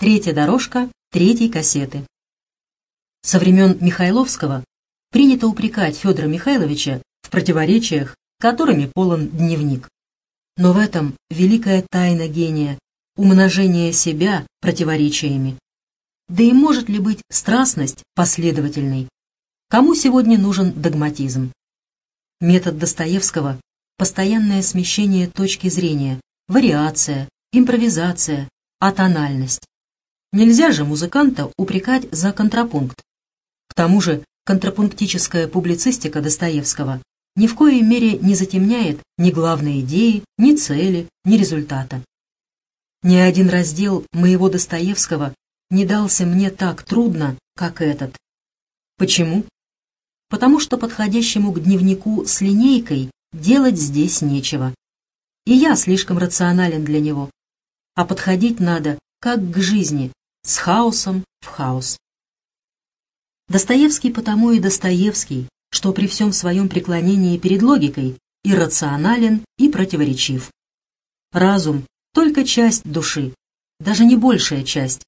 Третья дорожка третьей кассеты. Со времен Михайловского принято упрекать Федора Михайловича в противоречиях, которыми полон дневник. Но в этом великая тайна гения – умножение себя противоречиями. Да и может ли быть страстность последовательной? Кому сегодня нужен догматизм? Метод Достоевского – постоянное смещение точки зрения, вариация, импровизация, атональность. Нельзя же музыканта упрекать за контрапункт. К тому же контрапунктическая публицистика Достоевского ни в коей мере не затемняет ни главной идеи, ни цели, ни результата. Ни один раздел моего Достоевского не дался мне так трудно, как этот. Почему? Потому что подходящему к дневнику с линейкой делать здесь нечего. И я слишком рационален для него. А подходить надо, как к жизни, с хаосом в хаос. Достоевский потому и Достоевский, что при всем своем преклонении перед логикой иррационален и противоречив. Разум — только часть души, даже не большая часть.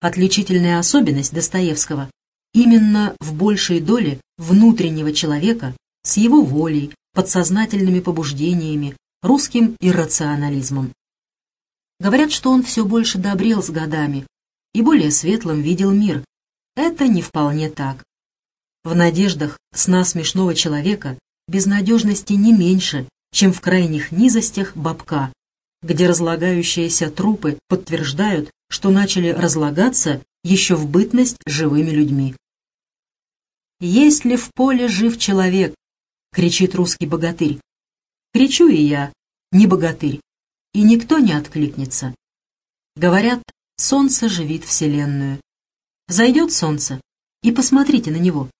Отличительная особенность Достоевского именно в большей доле внутреннего человека с его волей, подсознательными побуждениями, русским иррационализмом. Говорят, что он все больше добрел с годами и более светлым видел мир. Это не вполне так. В надеждах сна смешного человека безнадежности не меньше, чем в крайних низостях бабка, где разлагающиеся трупы подтверждают, что начали разлагаться еще в бытность живыми людьми. «Есть ли в поле жив человек?» — кричит русский богатырь. Кричу и я, не богатырь, и никто не откликнется. Говорят, солнце живит Вселенную. Зайдет солнце, и посмотрите на него.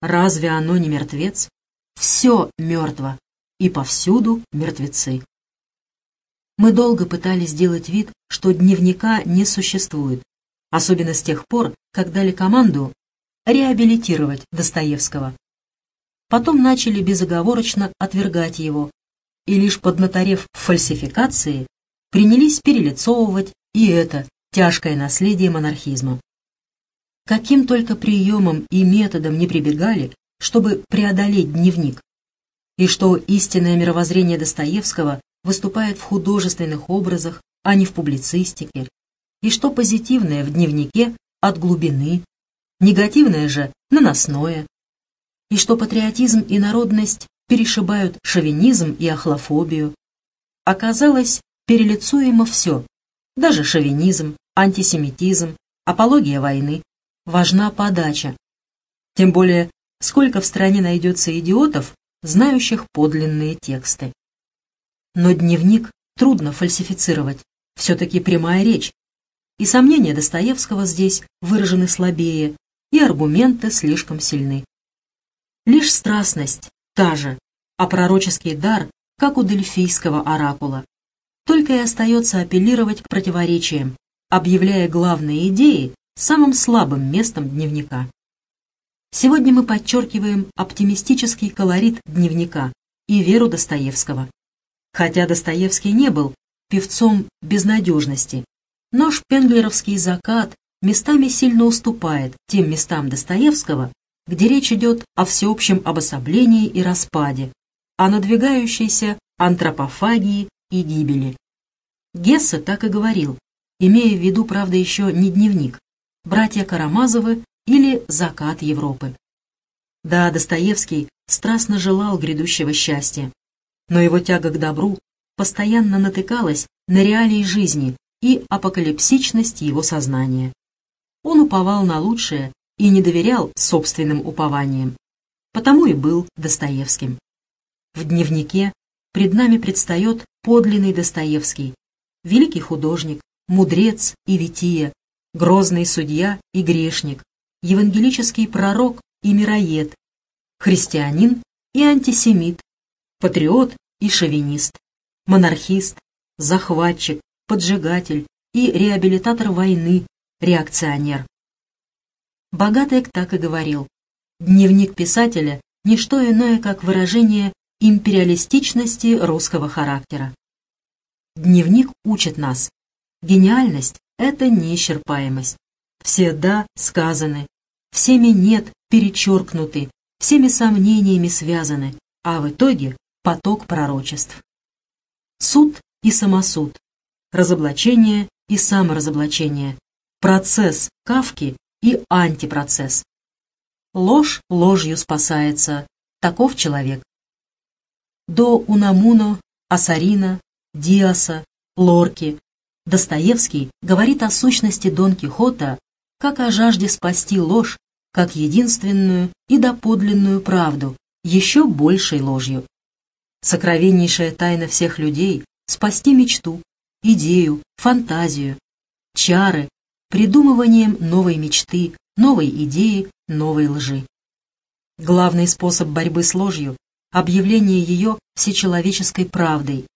Разве оно не мертвец? Все мертво, и повсюду мертвецы. Мы долго пытались сделать вид, что дневника не существует, особенно с тех пор, как дали команду реабилитировать Достоевского. Потом начали безоговорочно отвергать его, и лишь поднаторев в фальсификации, принялись перелицовывать и это тяжкое наследие монархизма. Каким только приемом и методом не прибегали, чтобы преодолеть дневник, и что истинное мировоззрение Достоевского выступает в художественных образах, а не в публицистике, и что позитивное в дневнике от глубины, негативное же наносное, и что патриотизм и народность перешибают шовинизм и ахлофобию. Оказалось, перелицуемо все, даже шовинизм, антисемитизм, апология войны. Важна подача. Тем более, сколько в стране найдется идиотов, знающих подлинные тексты. Но дневник трудно фальсифицировать, все-таки прямая речь. И сомнения Достоевского здесь выражены слабее, и аргументы слишком сильны. Лишь страстность, та же, а пророческий дар, как у дельфийского оракула. Только и остается апеллировать к противоречиям, объявляя главные идеи самым слабым местом дневника. Сегодня мы подчеркиваем оптимистический колорит дневника и веру Достоевского. Хотя Достоевский не был певцом безнадежности, но шпенглеровский закат местами сильно уступает тем местам Достоевского, где речь идет о всеобщем обособлении и распаде, о надвигающейся антропофагии и гибели. Гессе так и говорил, имея в виду, правда, еще не дневник, «Братья Карамазовы» или «Закат Европы». Да, Достоевский страстно желал грядущего счастья, но его тяга к добру постоянно натыкалась на реалии жизни и апокалипсичность его сознания. Он уповал на лучшее и не доверял собственным упованиям, потому и был Достоевским. В дневнике пред нами предстает подлинный Достоевский, великий художник, мудрец и вития, грозный судья и грешник, евангелический пророк и мироед, христианин и антисемит, патриот и шовинист, монархист, захватчик, поджигатель и реабилитатор войны, реакционер. Богатек так и говорил. Дневник писателя – не что иное, как выражение империалистичности русского характера. Дневник учит нас. Гениальность – это неисчерпаемость. Все «да» сказаны, всеми «нет» перечеркнуты, всеми сомнениями связаны, а в итоге поток пророчеств. Суд и самосуд, разоблачение и саморазоблачение, процесс Кавки и антипроцесс. Ложь ложью спасается, таков человек. До Унамуно, Асарина, Диаса, Лорки Достоевский говорит о сущности Дон Кихота как о жажде спасти ложь, как единственную и доподлинную правду, еще большей ложью. Сокровеннейшая тайна всех людей — спасти мечту, идею, фантазию, чары, придумыванием новой мечты, новой идеи, новой лжи. Главный способ борьбы с ложью — объявление ее всечеловеческой правдой.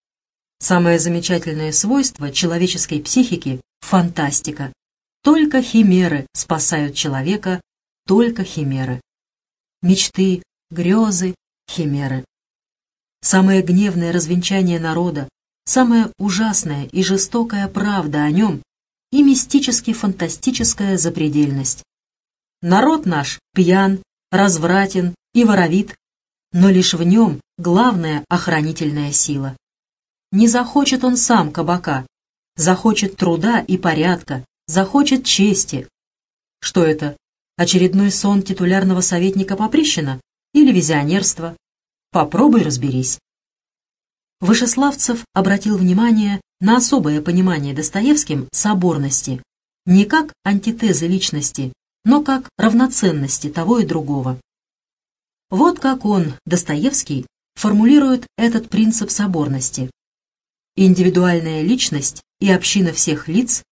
Самое замечательное свойство человеческой психики — фантастика. Только химеры спасают человека, только химеры. Мечты, грезы, химеры. Самое гневное развенчание народа, самая ужасная и жестокая правда о нем и мистически-фантастическая запредельность. Народ наш пьян, развратен и воровит, но лишь в нем главная охранительная сила. Не захочет он сам кабака, захочет труда и порядка, захочет чести. Что это? Очередной сон титулярного советника Поприщина или визионерство? Попробуй разберись. Вышеславцев обратил внимание на особое понимание Достоевским соборности, не как антитезы личности, но как равноценности того и другого. Вот как он, Достоевский, формулирует этот принцип соборности. Индивидуальная личность и община всех лиц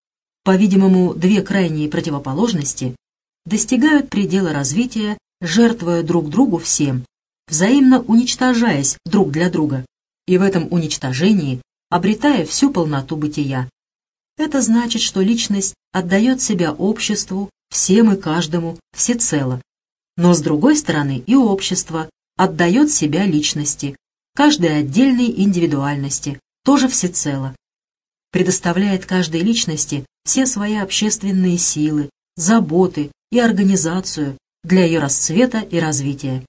по-видимому, две крайние противоположности, достигают предела развития, жертвуя друг другу всем, взаимно уничтожаясь друг для друга, и в этом уничтожении обретая всю полноту бытия. Это значит, что личность отдает себя обществу, всем и каждому, всецело. Но с другой стороны и общество отдает себя личности, каждой отдельной индивидуальности, тоже всецело. Предоставляет каждой личности все свои общественные силы, заботы и организацию для ее расцвета и развития.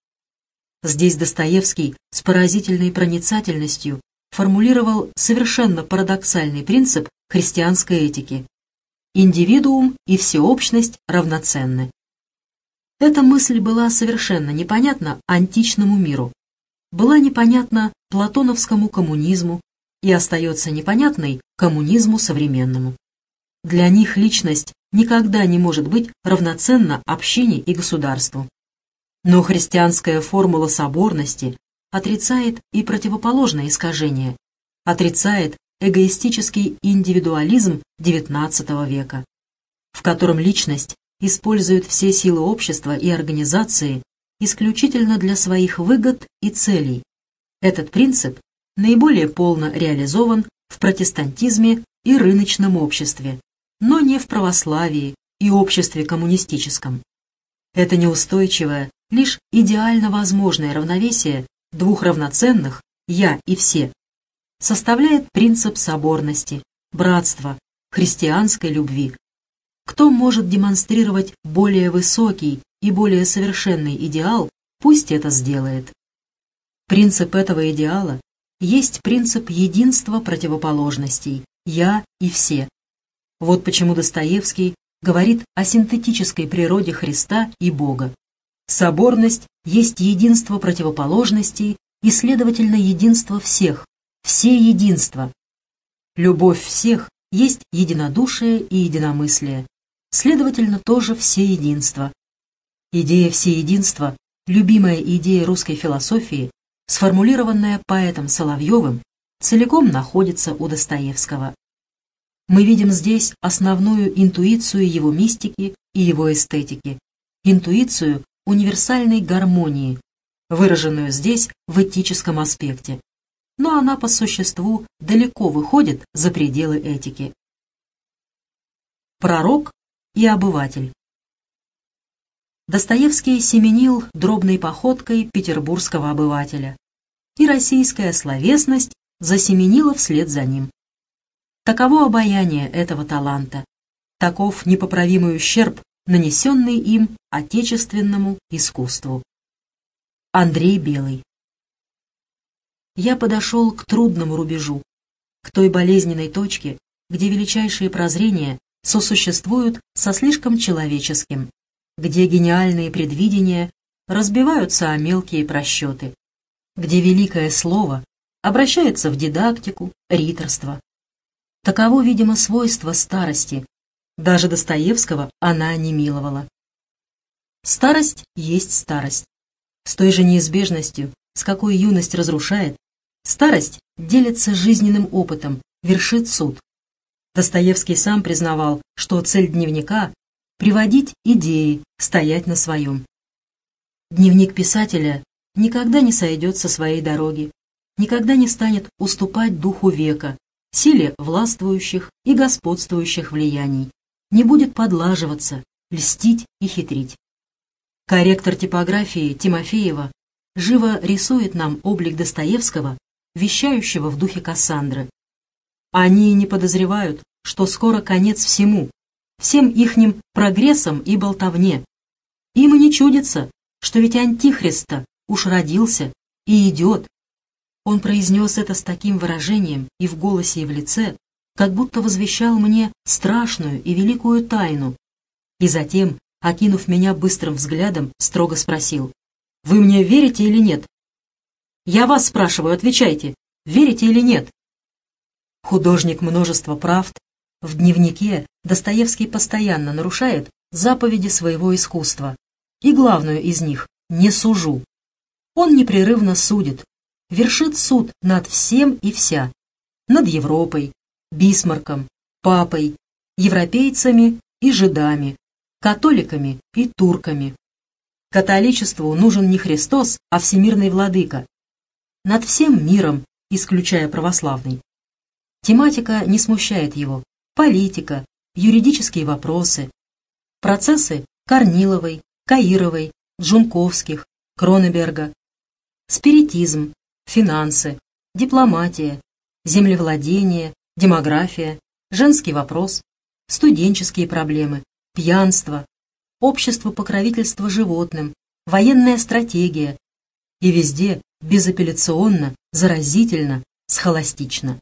Здесь Достоевский с поразительной проницательностью формулировал совершенно парадоксальный принцип христианской этики. Индивидуум и всеобщность равноценны. Эта мысль была совершенно непонятна античному миру, была непонятна платоновскому коммунизму и остается непонятной коммунизму современному. Для них личность никогда не может быть равноценна общине и государству. Но христианская формула соборности отрицает и противоположное искажение, отрицает эгоистический индивидуализм XIX века, в котором личность использует все силы общества и организации исключительно для своих выгод и целей. Этот принцип наиболее полно реализован в протестантизме и рыночном обществе, но не в православии и обществе коммунистическом. Это неустойчивое, лишь идеально возможное равновесие двух равноценных «я» и «все» составляет принцип соборности, братства, христианской любви. Кто может демонстрировать более высокий и более совершенный идеал, пусть это сделает. Принцип этого идеала есть принцип единства противоположностей «я» и «все», вот почему Достоевский говорит о синтетической природе Христа и Бога. Соборность есть единство противоположностей и, следовательно, единство всех, все единства. Любовь всех есть единодушие и единомыслие, следовательно, тоже все единства. Идея всеединства, любимая идея русской философии, сформулированная поэтом Соловьевым, целиком находится у Достоевского. Мы видим здесь основную интуицию его мистики и его эстетики, интуицию универсальной гармонии, выраженную здесь в этическом аспекте. Но она по существу далеко выходит за пределы этики. Пророк и обыватель Достоевский семенил дробной походкой петербургского обывателя, и российская словесность засеменила вслед за ним. Таково обаяние этого таланта. Таков непоправимый ущерб, нанесенный им отечественному искусству. Андрей Белый Я подошел к трудному рубежу, к той болезненной точке, где величайшие прозрения сосуществуют со слишком человеческим, где гениальные предвидения разбиваются о мелкие просчеты, где великое слово обращается в дидактику, риторство. Таково, видимо, свойство старости. Даже Достоевского она не миловала. Старость есть старость. С той же неизбежностью, с какой юность разрушает, старость делится жизненным опытом, вершит суд. Достоевский сам признавал, что цель дневника — приводить идеи, стоять на своем. Дневник писателя никогда не сойдет со своей дороги, никогда не станет уступать духу века, силе властвующих и господствующих влияний, не будет подлаживаться, льстить и хитрить. Корректор типографии Тимофеева живо рисует нам облик Достоевского, вещающего в духе Кассандры. Они не подозревают, что скоро конец всему, всем ихним прогрессам и болтовне. Им и не чудится, что ведь Антихриста уж родился и идет. Он произнес это с таким выражением и в голосе, и в лице, как будто возвещал мне страшную и великую тайну. И затем, окинув меня быстрым взглядом, строго спросил, «Вы мне верите или нет?» «Я вас спрашиваю, отвечайте, верите или нет?» Художник множества правд, в дневнике Достоевский постоянно нарушает заповеди своего искусства, и главную из них «не сужу». Он непрерывно судит, вершит суд над всем и вся, над Европой, Бисмарком, Папой, европейцами и жидами, католиками и турками. Католичеству нужен не Христос, а всемирный владыка. Над всем миром, исключая православный. Тематика не смущает его. Политика, юридические вопросы, процессы Корниловой, Каировой, Джунковских, Кронеберга, спиритизм, финансы, дипломатия, землевладение, демография, женский вопрос, студенческие проблемы, пьянство, общество покровительства животным, военная стратегия и везде безапелляционно, заразительно, схоластично.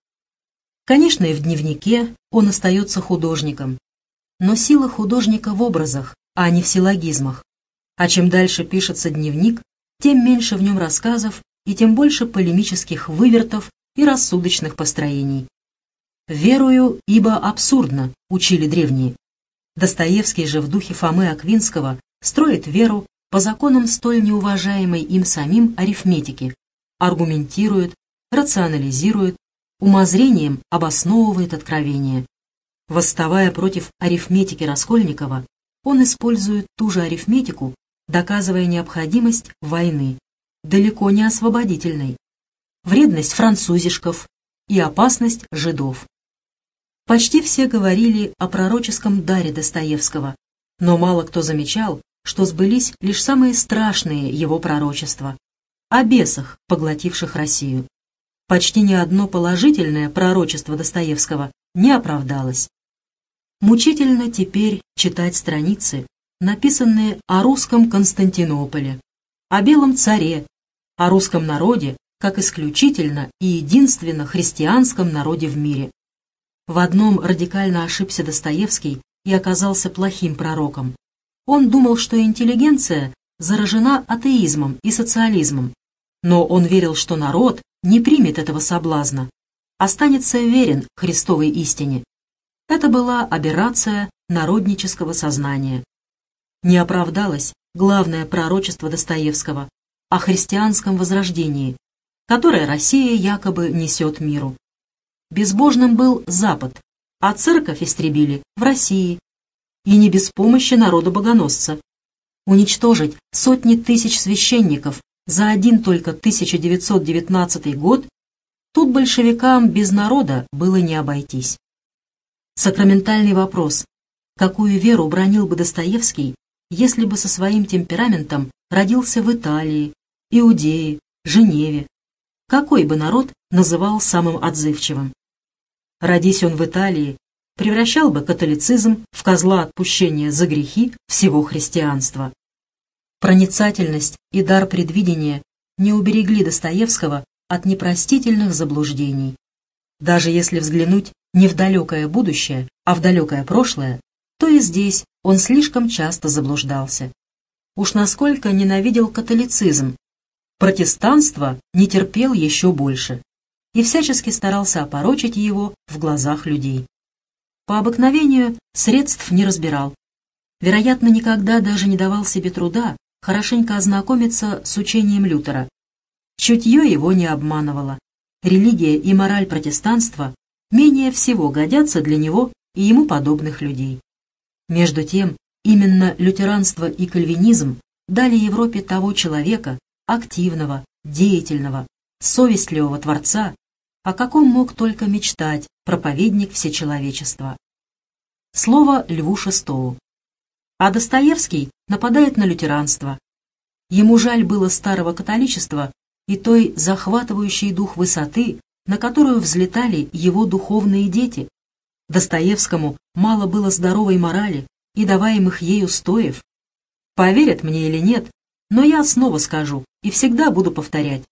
Конечно, и в дневнике он остается художником, но сила художника в образах, а не в силлогизмах. А чем дальше пишется дневник, тем меньше в нем рассказов и тем больше полемических вывертов и рассудочных построений. «Верую, ибо абсурдно», — учили древние. Достоевский же в духе Фомы Аквинского строит веру по законам столь неуважаемой им самим арифметики, аргументирует, рационализирует, умозрением обосновывает откровение. Восставая против арифметики Раскольникова, он использует ту же арифметику, доказывая необходимость войны, далеко не освободительной, вредность французишков и опасность жидов. Почти все говорили о пророческом даре Достоевского, но мало кто замечал, что сбылись лишь самые страшные его пророчества о бесах, поглотивших Россию. Почти ни одно положительное пророчество Достоевского не оправдалось. Мучительно теперь читать страницы, написанные о русском Константинополе, о белом царе, о русском народе, как исключительно и единственно христианском народе в мире. В одном радикально ошибся Достоевский и оказался плохим пророком. Он думал, что интеллигенция заражена атеизмом и социализмом, но он верил, что народ не примет этого соблазна, останется верен Христовой истине. Это была аберрация народнического сознания. Не оправдалось главное пророчество Достоевского о христианском возрождении, которое Россия якобы несет миру. Безбожным был Запад, а церковь истребили в России. И не без помощи народа-богоносца. Уничтожить сотни тысяч священников за один только 1919 год, тут большевикам без народа было не обойтись. Сакраментальный вопрос. Какую веру бронил бы Достоевский, если бы со своим темпераментом родился в Италии, Иудее, Женеве? Какой бы народ называл самым отзывчивым? Родись он в Италии, превращал бы католицизм в козла отпущения за грехи всего христианства. Проницательность и дар предвидения не уберегли Достоевского от непростительных заблуждений. Даже если взглянуть не в далекое будущее, а в далекое прошлое, то и здесь он слишком часто заблуждался. Уж насколько ненавидел католицизм, протестанство не терпел еще больше и всячески старался опорочить его в глазах людей. По обыкновению средств не разбирал. Вероятно, никогда даже не давал себе труда хорошенько ознакомиться с учением Лютера. Чутье его не обманывало. Религия и мораль протестанства менее всего годятся для него и ему подобных людей. Между тем, именно лютеранство и кальвинизм дали Европе того человека, активного, деятельного, совестливого творца, о каком мог только мечтать проповедник всечеловечества. Слово Льву Шестову. А Достоевский нападает на лютеранство. Ему жаль было старого католичества и той захватывающей дух высоты, на которую взлетали его духовные дети. Достоевскому мало было здоровой морали и даваемых ею стоев. Поверят мне или нет, но я снова скажу и всегда буду повторять.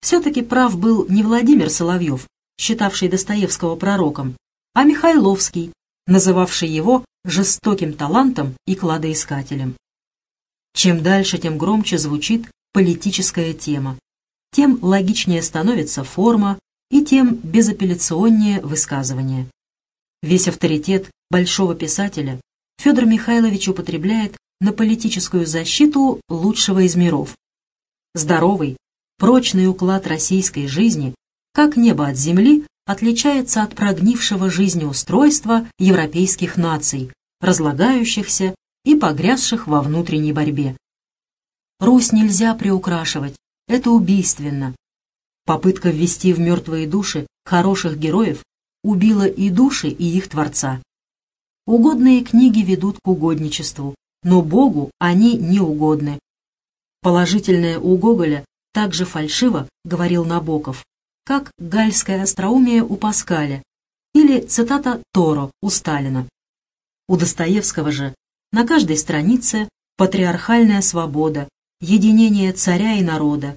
Все-таки прав был не Владимир Соловьев, считавший Достоевского пророком, а Михайловский, называвший его жестоким талантом и кладоискателем. Чем дальше, тем громче звучит политическая тема, тем логичнее становится форма и тем безапелляционнее высказывание. Весь авторитет большого писателя Федор Михайлович употребляет на политическую защиту лучшего из миров. Здоровый, Прочный уклад российской жизни, как небо от земли, отличается от прогнившего жизнеустройства европейских наций, разлагающихся и погрязших во внутренней борьбе. Русь нельзя приукрашивать, это убийственно. Попытка ввести в мертвые души хороших героев убила и души, и их Творца. Угодные книги ведут к угодничеству, но Богу они не угодны. Положительное у Гоголя так же фальшиво говорил Набоков, как гальское остроумие у Паскаля или цитата Торо у Сталина. У Достоевского же на каждой странице патриархальная свобода, единение царя и народа,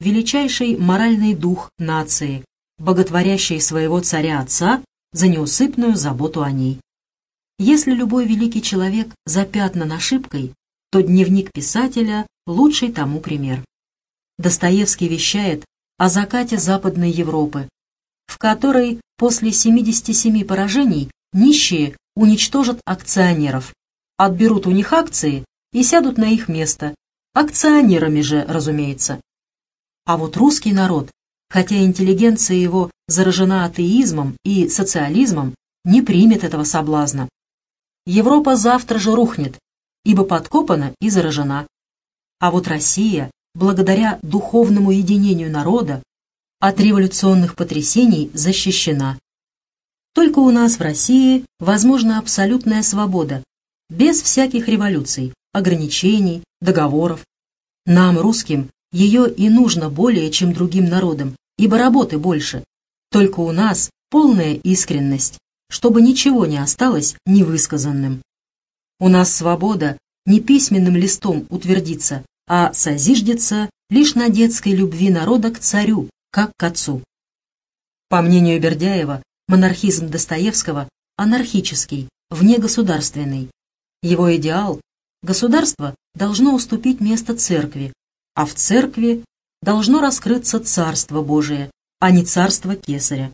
величайший моральный дух нации, боготворящий своего царя-отца за неусыпную заботу о ней. Если любой великий человек запятнан ошибкой, то дневник писателя – лучший тому пример. Достоевский вещает о закате Западной Европы, в которой после 77 поражений нищие уничтожат акционеров, отберут у них акции и сядут на их место, акционерами же, разумеется. А вот русский народ, хотя интеллигенция его заражена атеизмом и социализмом, не примет этого соблазна. Европа завтра же рухнет, ибо подкопана и заражена. А вот Россия благодаря духовному единению народа, от революционных потрясений защищена. Только у нас в России возможна абсолютная свобода, без всяких революций, ограничений, договоров. Нам, русским, ее и нужно более, чем другим народам, ибо работы больше. Только у нас полная искренность, чтобы ничего не осталось невысказанным. У нас свобода не письменным листом утвердится, а созиждется лишь на детской любви народа к царю, как к отцу. По мнению Бердяева, монархизм Достоевского анархический, внегосударственный. Его идеал – государство должно уступить место церкви, а в церкви должно раскрыться Царство Божие, а не царство Кесаря.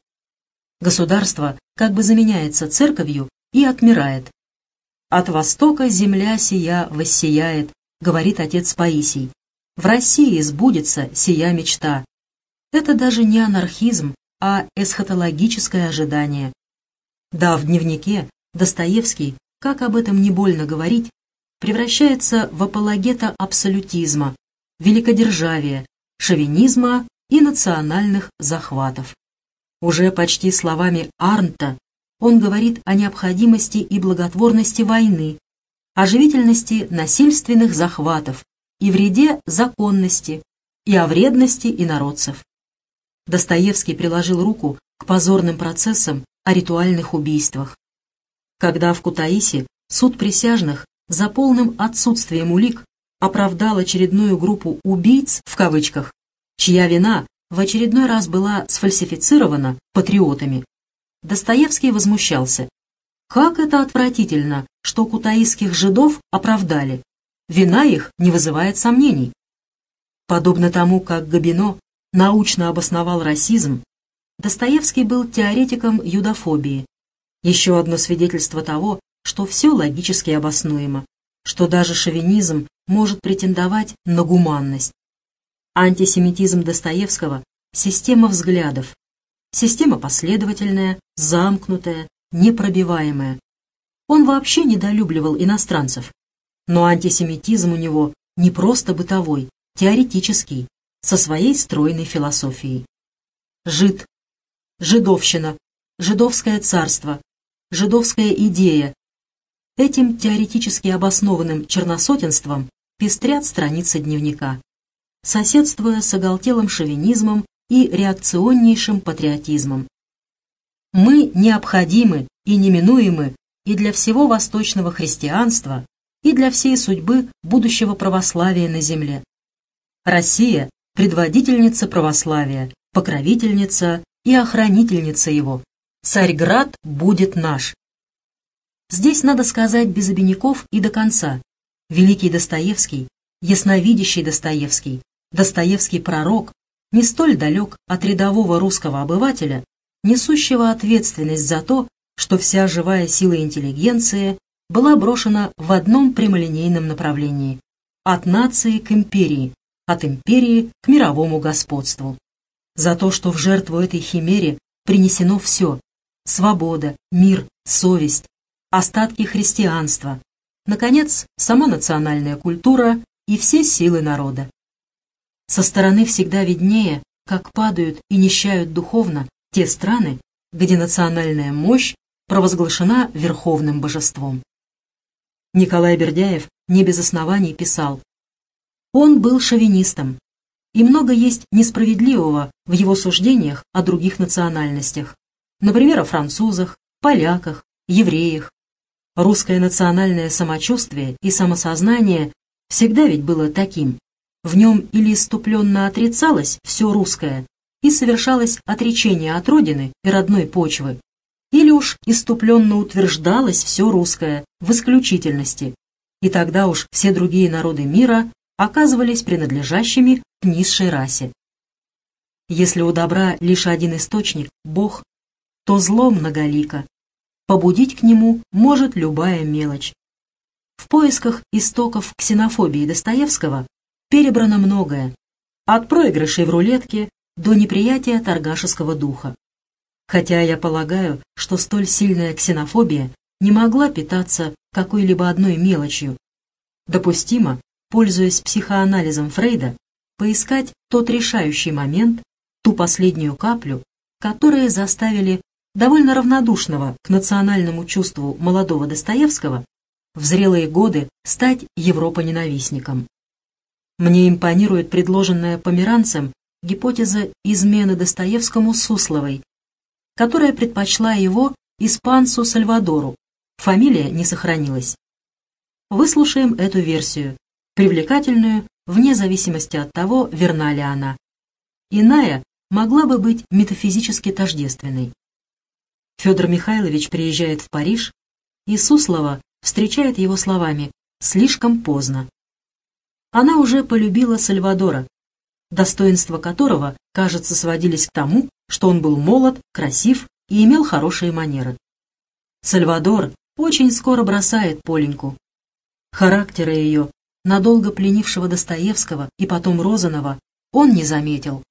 Государство как бы заменяется церковью и отмирает. От востока земля сия воссияет, говорит отец Паисий. В России сбудется сия мечта. Это даже не анархизм, а эсхатологическое ожидание. Да, в дневнике Достоевский, как об этом не больно говорить, превращается в апологета абсолютизма, великодержавия, шовинизма и национальных захватов. Уже почти словами Арнта он говорит о необходимости и благотворности войны, о живительности насильственных захватов и вреде законности, и о вредности инородцев. Достоевский приложил руку к позорным процессам о ритуальных убийствах. когда в Кутаиси суд присяжных за полным отсутствием улик оправдал очередную группу «убийц» в кавычках, чья вина в очередной раз была сфальсифицирована патриотами, Достоевский возмущался. Как это отвратительно, что кутаисских жидов оправдали. Вина их не вызывает сомнений. Подобно тому, как Габино научно обосновал расизм, Достоевский был теоретиком юдофобии. Еще одно свидетельство того, что все логически обоснуемо, что даже шовинизм может претендовать на гуманность. Антисемитизм Достоевского – система взглядов, система последовательная, замкнутая, непробиваемая. Он вообще недолюбливал иностранцев, но антисемитизм у него не просто бытовой, теоретический, со своей стройной философией. Жид, жидовщина, жидовское царство, жидовская идея. Этим теоретически обоснованным черносотенством пестрят страницы дневника, соседствуя с оголтелым шовинизмом и реакционнейшим патриотизмом. Мы необходимы и неминуемы и для всего восточного христианства, и для всей судьбы будущего православия на земле. Россия – предводительница православия, покровительница и охранительница его. Царьград будет наш. Здесь надо сказать без обиняков и до конца. Великий Достоевский, ясновидящий Достоевский, Достоевский пророк не столь далек от рядового русского обывателя, несущего ответственность за то, что вся живая сила интеллигенции была брошена в одном прямолинейном направлении – от нации к империи, от империи к мировому господству. За то, что в жертву этой химере принесено все – свобода, мир, совесть, остатки христианства, наконец, сама национальная культура и все силы народа. Со стороны всегда виднее, как падают и нищают духовно те страны, где национальная мощь провозглашена верховным божеством. Николай Бердяев не без оснований писал. Он был шовинистом, и много есть несправедливого в его суждениях о других национальностях, например, о французах, поляках, евреях. Русское национальное самочувствие и самосознание всегда ведь было таким. В нем или иступленно отрицалось все русское, и совершалось отречение от родины и родной почвы, или уж иступленно утверждалось все русское в исключительности, и тогда уж все другие народы мира оказывались принадлежащими к низшей расе. Если у добра лишь один источник – Бог, то зло многолико. Побудить к нему может любая мелочь. В поисках истоков ксенофобии Достоевского перебрано многое, от проигрышей в рулетке до неприятия торгашеского духа хотя я полагаю, что столь сильная ксенофобия не могла питаться какой-либо одной мелочью. Допустимо, пользуясь психоанализом Фрейда, поискать тот решающий момент, ту последнюю каплю, которые заставили довольно равнодушного к национальному чувству молодого Достоевского в зрелые годы стать Европа-ненавистником. Мне импонирует предложенная померанцем гипотеза измены Достоевскому Сусловой которая предпочла его испанцу Сальвадору. Фамилия не сохранилась. Выслушаем эту версию, привлекательную вне зависимости от того, верна ли она. Иная могла бы быть метафизически тождественной. Федор Михайлович приезжает в Париж, и Суслова встречает его словами «слишком поздно». Она уже полюбила Сальвадора, достоинства которого, кажется, сводились к тому, что он был молод, красив и имел хорошие манеры. Сальвадор очень скоро бросает Поленьку. Характера ее, надолго пленившего Достоевского и потом Розанова, он не заметил.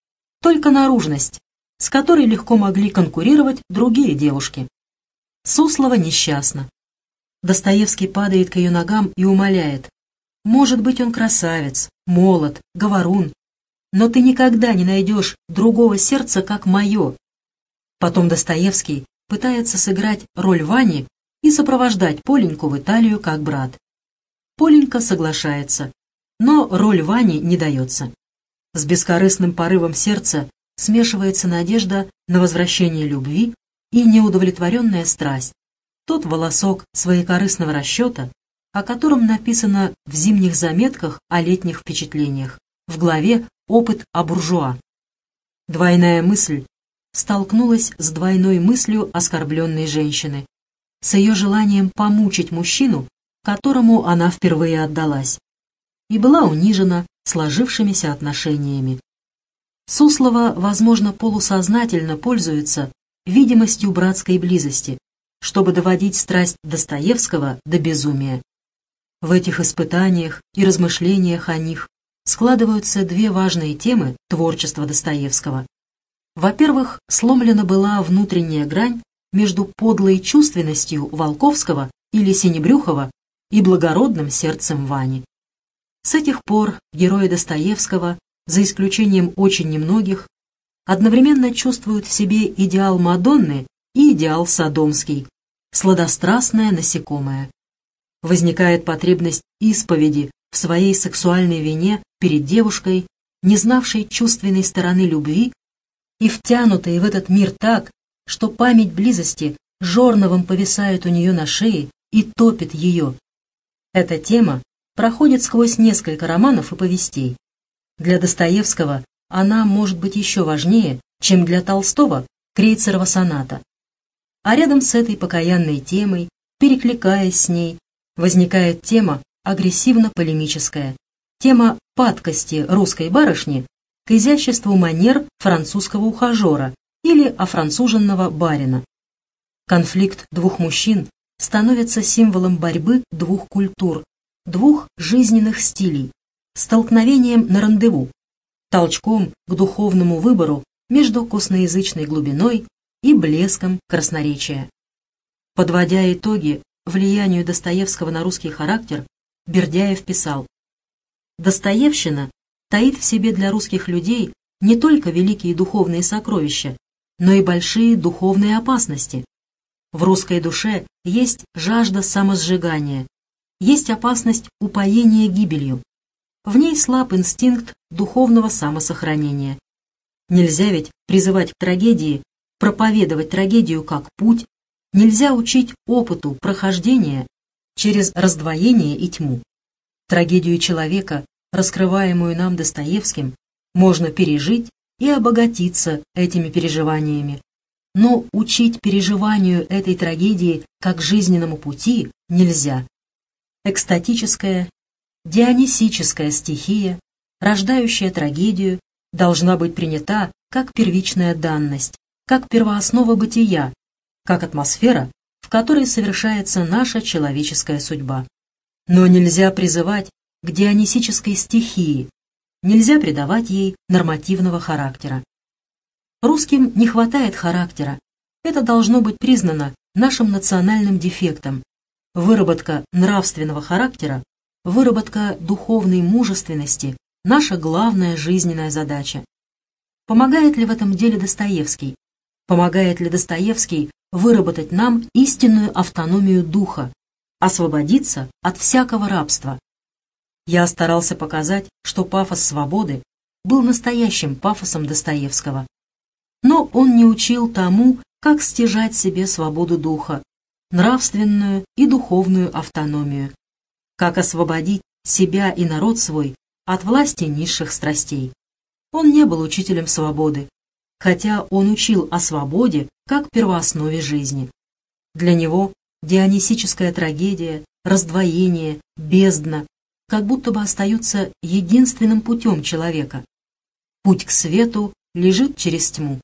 Только наружность, с которой легко могли конкурировать другие девушки. Суслова несчастна. Достоевский падает к ее ногам и умоляет. Может быть, он красавец, молод, говорун, но ты никогда не найдешь другого сердца, как мое. Потом Достоевский пытается сыграть роль Вани и сопровождать Поленьку в Италию как брат. Поленька соглашается, но роль Вани не дается. С бескорыстным порывом сердца смешивается надежда на возвращение любви и неудовлетворенная страсть. тот волосок своекорыстного расчета, о котором написано в зимних заметках о летних впечатлениях, в главе «Опыт о буржуа». Двойная мысль столкнулась с двойной мыслью оскорбленной женщины, с ее желанием помучить мужчину, которому она впервые отдалась, и была унижена сложившимися отношениями. Суслова, возможно, полусознательно пользуется видимостью братской близости, чтобы доводить страсть Достоевского до безумия. В этих испытаниях и размышлениях о них складываются две важные темы творчества Достоевского. Во-первых, сломлена была внутренняя грань между подлой чувственностью Волковского или Синебрюхова и благородным сердцем Вани. С этих пор герои Достоевского, за исключением очень немногих, одновременно чувствуют в себе идеал Мадонны и идеал Содомский, сладострастное насекомое. Возникает потребность исповеди в своей сексуальной вине перед девушкой, не знавшей чувственной стороны любви и втянутой в этот мир так, что память близости жорновым повисает у нее на шее и топит ее. Эта тема проходит сквозь несколько романов и повестей. Для Достоевского она может быть еще важнее, чем для Толстого Крейцерова соната. А рядом с этой покаянной темой, перекликаясь с ней, возникает тема агрессивно-полемическая, тема падкости русской барышни к изяществу манер французского ухажера или офранцуженного барина. Конфликт двух мужчин становится символом борьбы двух культур, двух жизненных стилей, столкновением на рандеву, толчком к духовному выбору между косноязычной глубиной и блеском красноречия. Подводя итоги влиянию Достоевского на русский характер, Бердяев писал «Достоевщина таит в себе для русских людей не только великие духовные сокровища, но и большие духовные опасности. В русской душе есть жажда самосжигания, есть опасность упоения гибелью. В ней слаб инстинкт духовного самосохранения. Нельзя ведь призывать к трагедии, проповедовать трагедию как путь, нельзя учить опыту прохождения через раздвоение и тьму. Трагедию человека раскрываемую нам Достоевским, можно пережить и обогатиться этими переживаниями. Но учить переживанию этой трагедии как жизненному пути нельзя. Экстатическая, дионисическая стихия, рождающая трагедию, должна быть принята как первичная данность, как первооснова бытия, как атмосфера, которой совершается наша человеческая судьба. Но нельзя призывать к дионисической стихии, нельзя придавать ей нормативного характера. Русским не хватает характера. Это должно быть признано нашим национальным дефектом. Выработка нравственного характера, выработка духовной мужественности – наша главная жизненная задача. Помогает ли в этом деле Достоевский? Помогает ли Достоевский выработать нам истинную автономию духа, освободиться от всякого рабства? Я старался показать, что пафос свободы был настоящим пафосом Достоевского. Но он не учил тому, как стяжать себе свободу духа, нравственную и духовную автономию, как освободить себя и народ свой от власти низших страстей. Он не был учителем свободы, хотя он учил о свободе как первооснове жизни. Для него дионисическая трагедия, раздвоение, бездна как будто бы остаются единственным путем человека. Путь к свету лежит через тьму.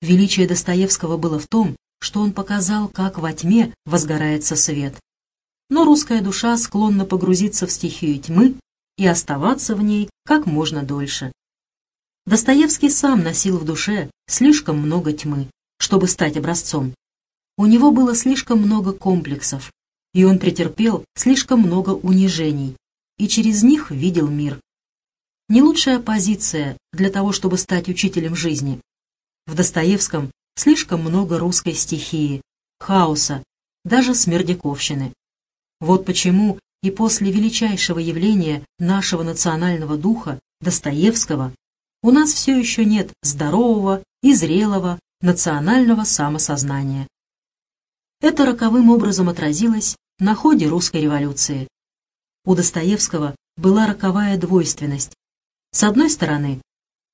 Величие Достоевского было в том, что он показал, как во тьме возгорается свет. Но русская душа склонна погрузиться в стихию тьмы и оставаться в ней как можно дольше. Достоевский сам носил в душе слишком много тьмы, чтобы стать образцом. У него было слишком много комплексов, и он претерпел слишком много унижений, и через них видел мир. Не лучшая позиция для того, чтобы стать учителем жизни. В Достоевском слишком много русской стихии, хаоса, даже смердяковщины. Вот почему и после величайшего явления нашего национального духа, Достоевского, у нас все еще нет здорового и зрелого национального самосознания. Это роковым образом отразилось на ходе русской революции. У Достоевского была роковая двойственность. С одной стороны,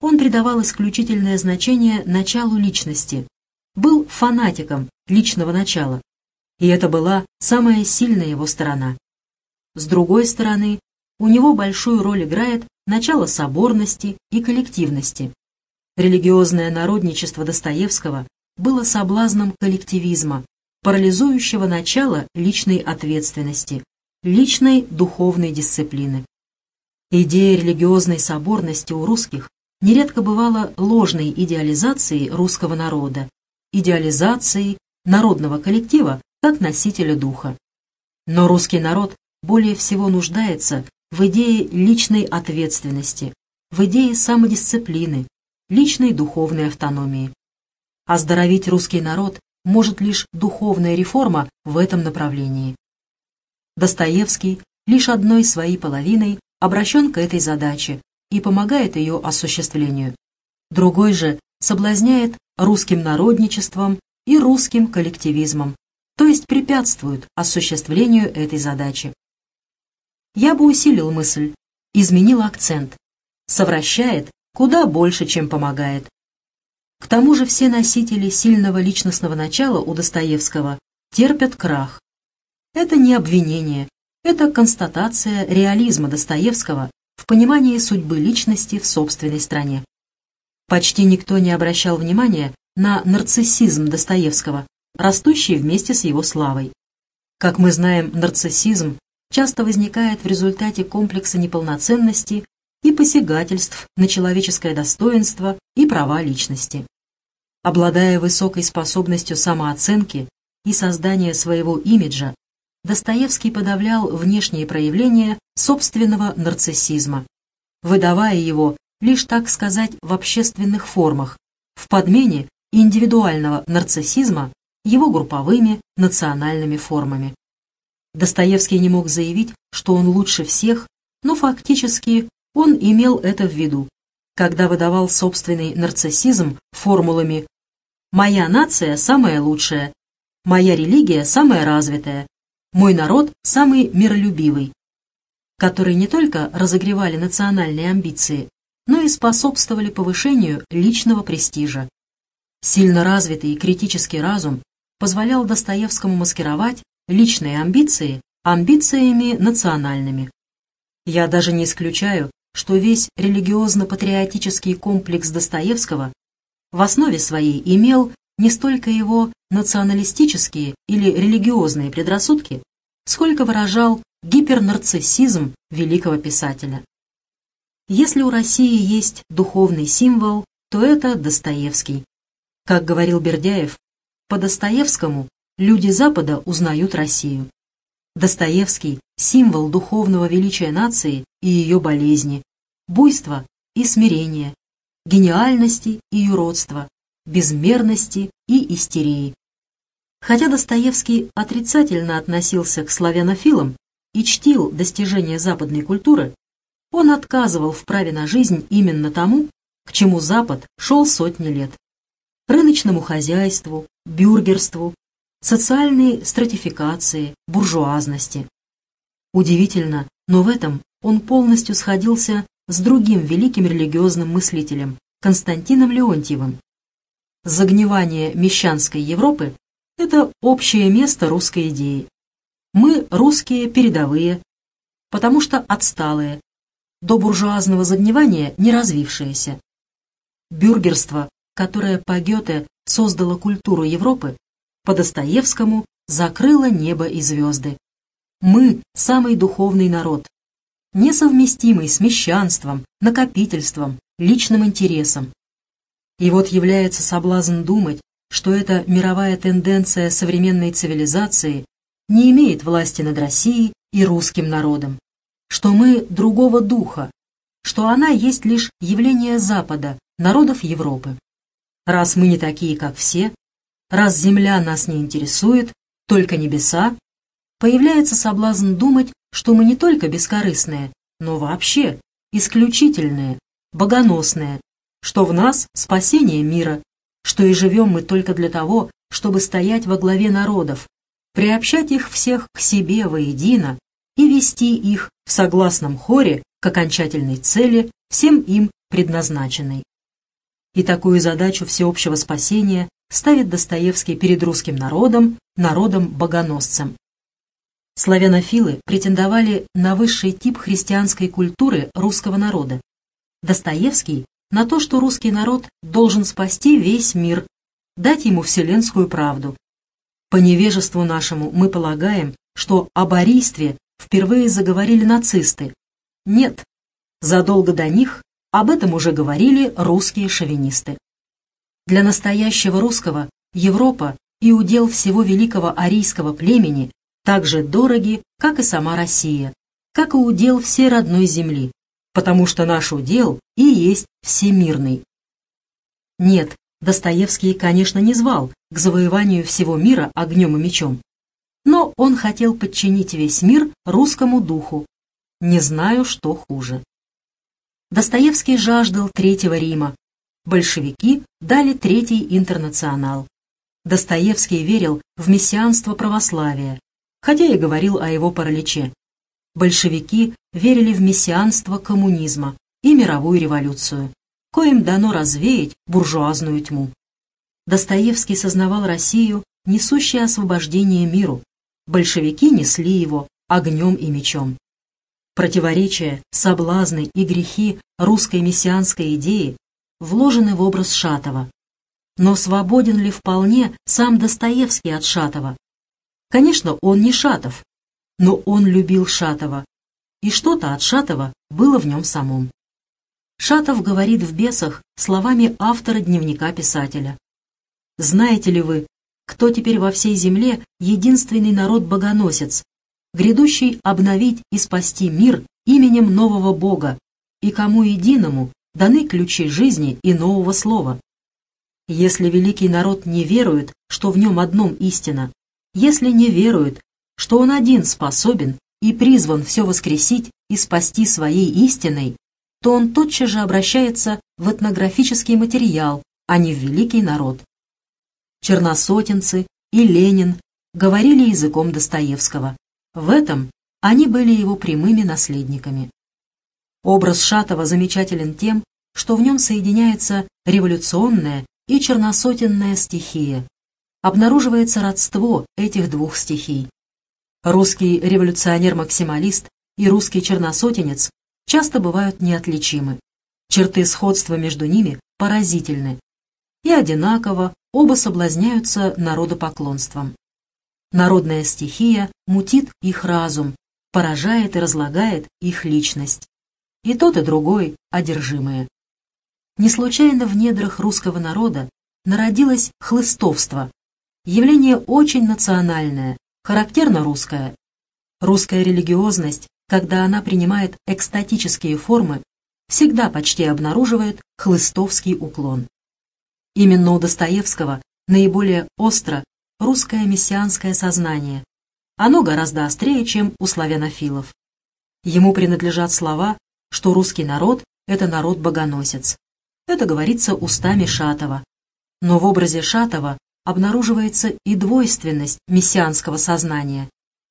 он придавал исключительное значение началу личности, был фанатиком личного начала, и это была самая сильная его сторона. С другой стороны, у него большую роль играет начало соборности и коллективности. Религиозное народничество Достоевского было соблазном коллективизма, парализующего начало личной ответственности, личной духовной дисциплины. Идея религиозной соборности у русских нередко бывала ложной идеализацией русского народа, идеализацией народного коллектива как носителя духа. Но русский народ более всего нуждается в идее личной ответственности, в идее самодисциплины, личной духовной автономии. Оздоровить русский народ может лишь духовная реформа в этом направлении. Достоевский лишь одной своей половиной обращен к этой задаче и помогает ее осуществлению. Другой же соблазняет русским народничеством и русским коллективизмом, то есть препятствует осуществлению этой задачи. Я бы усилил мысль, изменил акцент. Совращает куда больше, чем помогает. К тому же все носители сильного личностного начала у Достоевского терпят крах. Это не обвинение, это констатация реализма Достоевского в понимании судьбы личности в собственной стране. Почти никто не обращал внимания на нарциссизм Достоевского, растущий вместе с его славой. Как мы знаем, нарциссизм часто возникает в результате комплекса неполноценности и посягательств на человеческое достоинство и права личности. Обладая высокой способностью самооценки и создания своего имиджа, Достоевский подавлял внешние проявления собственного нарциссизма, выдавая его лишь, так сказать, в общественных формах, в подмене индивидуального нарциссизма его групповыми национальными формами. Достоевский не мог заявить, что он лучше всех, но фактически он имел это в виду, когда выдавал собственный нарциссизм формулами «моя нация самая лучшая», «моя религия самая развитая», «мой народ самый миролюбивый», которые не только разогревали национальные амбиции, но и способствовали повышению личного престижа. Сильно развитый критический разум позволял Достоевскому маскировать личные амбиции амбициями национальными. Я даже не исключаю, что весь религиозно-патриотический комплекс Достоевского в основе своей имел не столько его националистические или религиозные предрассудки, сколько выражал гипернарциссизм великого писателя. Если у России есть духовный символ, то это Достоевский. Как говорил Бердяев, по Достоевскому люди Запада узнают Россию. Достоевский – символ духовного величия нации и ее болезни, буйства и смирения, гениальности и юродства, безмерности и истерии. Хотя Достоевский отрицательно относился к славянофилам и чтил достижения западной культуры, он отказывал в праве на жизнь именно тому, к чему Запад шел сотни лет. Рыночному хозяйству, бюргерству, социальной стратификации, буржуазности. Удивительно, но в этом он полностью сходился с другим великим религиозным мыслителем, Константином Леонтьевым. Загнивание мещанской Европы – это общее место русской идеи. Мы, русские, передовые, потому что отсталые, до буржуазного загнивания не развившиеся. Бюргерство, которое по Гёте создало культуру Европы, по Достоевскому закрыло небо и звезды. Мы – самый духовный народ, несовместимый с мещанством, накопительством, личным интересом. И вот является соблазн думать, что эта мировая тенденция современной цивилизации не имеет власти над Россией и русским народом, что мы другого духа, что она есть лишь явление Запада, народов Европы. Раз мы не такие, как все, раз земля нас не интересует, только небеса, появляется соблазн думать, что мы не только бескорыстные, но вообще исключительные, богоносные, что в нас спасение мира, что и живем мы только для того, чтобы стоять во главе народов, приобщать их всех к себе воедино и вести их в согласном хоре к окончательной цели, всем им предназначенной. И такую задачу всеобщего спасения ставит Достоевский перед русским народом, народом-богоносцем. Славянофилы претендовали на высший тип христианской культуры русского народа. Достоевский на то, что русский народ должен спасти весь мир, дать ему вселенскую правду. По невежеству нашему мы полагаем, что об арийстве впервые заговорили нацисты. Нет, задолго до них об этом уже говорили русские шовинисты. Для настоящего русского Европа и удел всего великого арийского племени так же дороги, как и сама Россия, как и удел всей родной земли, потому что наш удел и есть всемирный. Нет, Достоевский, конечно, не звал к завоеванию всего мира огнем и мечом, но он хотел подчинить весь мир русскому духу. Не знаю, что хуже. Достоевский жаждал Третьего Рима. Большевики дали Третий Интернационал. Достоевский верил в мессианство православия, хотя и говорил о его параличе. Большевики верили в мессианство коммунизма и мировую революцию, коим дано развеять буржуазную тьму. Достоевский сознавал Россию, несущей освобождение миру. Большевики несли его огнем и мечом. Противоречия, соблазны и грехи русской мессианской идеи вложены в образ Шатова. Но свободен ли вполне сам Достоевский от Шатова? Конечно, он не Шатов, но он любил Шатова, и что-то от Шатова было в нем самом. Шатов говорит в «Бесах» словами автора дневника писателя. «Знаете ли вы, кто теперь во всей земле единственный народ-богоносец, грядущий обновить и спасти мир именем нового Бога, и кому единому даны ключи жизни и нового слова? Если великий народ не верует, что в нем одном истина, если не верует, что он один способен и призван все воскресить и спасти своей истиной, то он тотчас же обращается в этнографический материал, а не в великий народ. Черносотенцы и Ленин говорили языком Достоевского. В этом они были его прямыми наследниками. Образ Шатова замечателен тем, что в нем соединяется революционная и черносотенная стихия, обнаруживается родство этих двух стихий. Русский революционер-максималист и русский черносотенец часто бывают неотличимы. Черты сходства между ними поразительны. И одинаково оба соблазняются народопоклонством. Народная стихия мутит их разум, поражает и разлагает их личность. И тот, и другой одержимые. Не случайно в недрах русского народа народилось хлыстовство, Явление очень национальное, характерно русское. Русская религиозность, когда она принимает экстатические формы, всегда почти обнаруживает хлыстовский уклон. Именно у Достоевского наиболее остро русское мессианское сознание. Оно гораздо острее, чем у славянофилов. Ему принадлежат слова, что русский народ – это народ-богоносец. Это говорится устами Шатова. Но в образе Шатова обнаруживается и двойственность мессианского сознания,